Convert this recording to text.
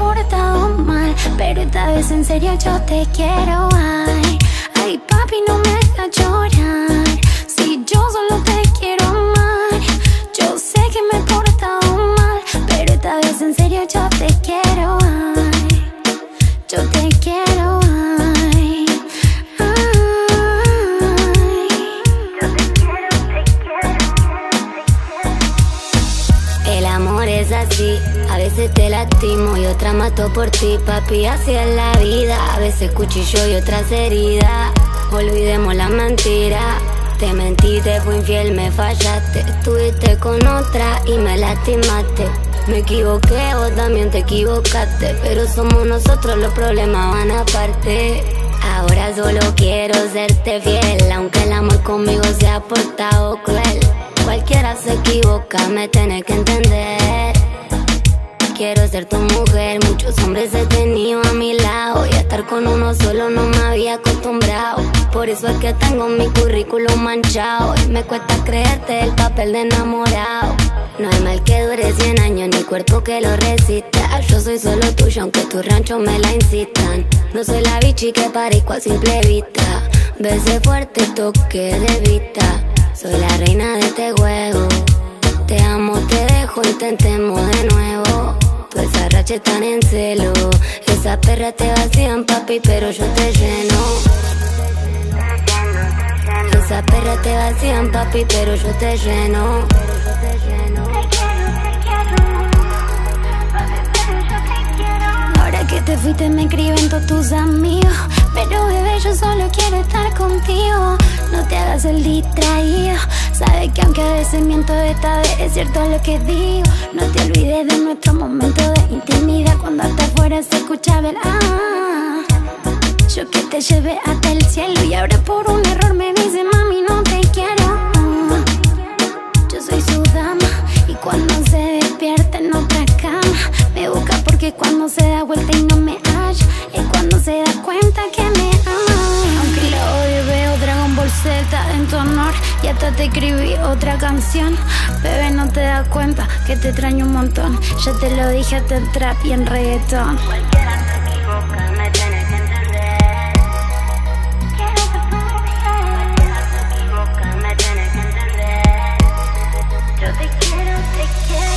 portado mal, pero esta vez en serio yo te quiero. Ay, ay, papi, no me hagas llorar. Si yo solo te a veces te lastimo y otra mato por ti, papi, así es la vida. A veces cuchillo y otras heridas. Olvidemos la mentira. Te mentí, te fui infiel, me fallaste. Estuviste con otra y me lastimaste. Me equivoqué, vos también te equivocaste. Pero somos nosotros, los problemas van aparte. Ahora solo quiero serte fiel, aunque el amor conmigo se ha portado cruel. Cualquiera se equivoca, me tenés que entender. Quiero ser tu mujer, muchos hombres he tenido a mi lado y a estar con uno solo no me había acostumbrado. Por eso es que tengo mi currículum manchado y me cuesta creerte el papel de enamorado. No hay mal que dure 100 años ni cuerpo que lo resista. Yo soy solo tuyo aunque tu rancho me la insistan. No soy la bichi que parezco a simple vista. Besé fuerte, toque de vista. Soy la reina de este juego. Te amo, te dejo, intentemos de nuevo. Rachas están en celo. Esas perras te vacían, papi, pero yo te lleno. Esas perras te vacían, papi, pero yo te lleno. Ahora que te fuiste me escriben todos tus amigos Pero bebé yo solo quiero estar contigo No te hagas el distraído Sabes que aunque a veces miento esta vez es cierto lo que digo. No te olvides de nuestro momento de intimidad. Cuando hasta afuera se escuchaba el ah Yo que te llevé hasta el cielo. Y ahora por un error me dice mami no te quiero. Yo soy su dama y cuando se despierta en otra cama me busca porque cuando se da vuelta y no en tu honor y hasta te escribí otra canción. Bebé, no te das cuenta que te extraño un montón. Ya te lo dije hasta en trap y en reggaetón. Cualquiera se equivoca, me tenés que entender. Cualquiera se equivoca, me tenés que entender. Yo te quiero, te quiero.